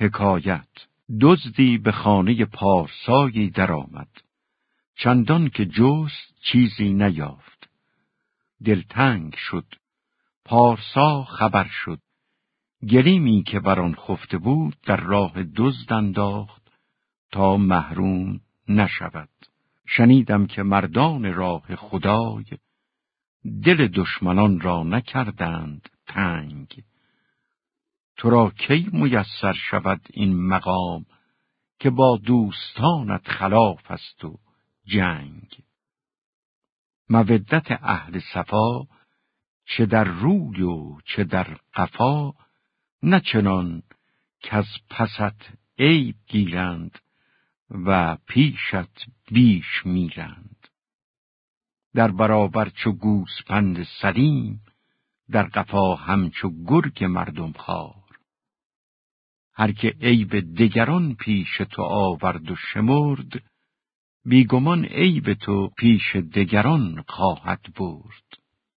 حکایت دزدی به خانه پارسایی درآمد. چندان که جست چیزی نیافت. دلتنگ شد. پارسا خبر شد. گلیمی که بر آن خفته بود در راه دزد انداخت تا محروم نشود. شنیدم که مردان راه خدای دل دشمنان را نکردند تنگ. تو را کی میسر شود این مقام که با دوستانت خلاف است و جنگ؟ مودت اهل صفا چه در روی و چه در قفا نه چنان که از پست عیب گیرند و پیشت بیش میرند. در برابر چو گوسپند سلیم در قفا همچو گرگ مردم خواه. هر که عیب دگران پیش تو آورد و شمرد بیگمان عیب تو پیش دگران خواهد برد.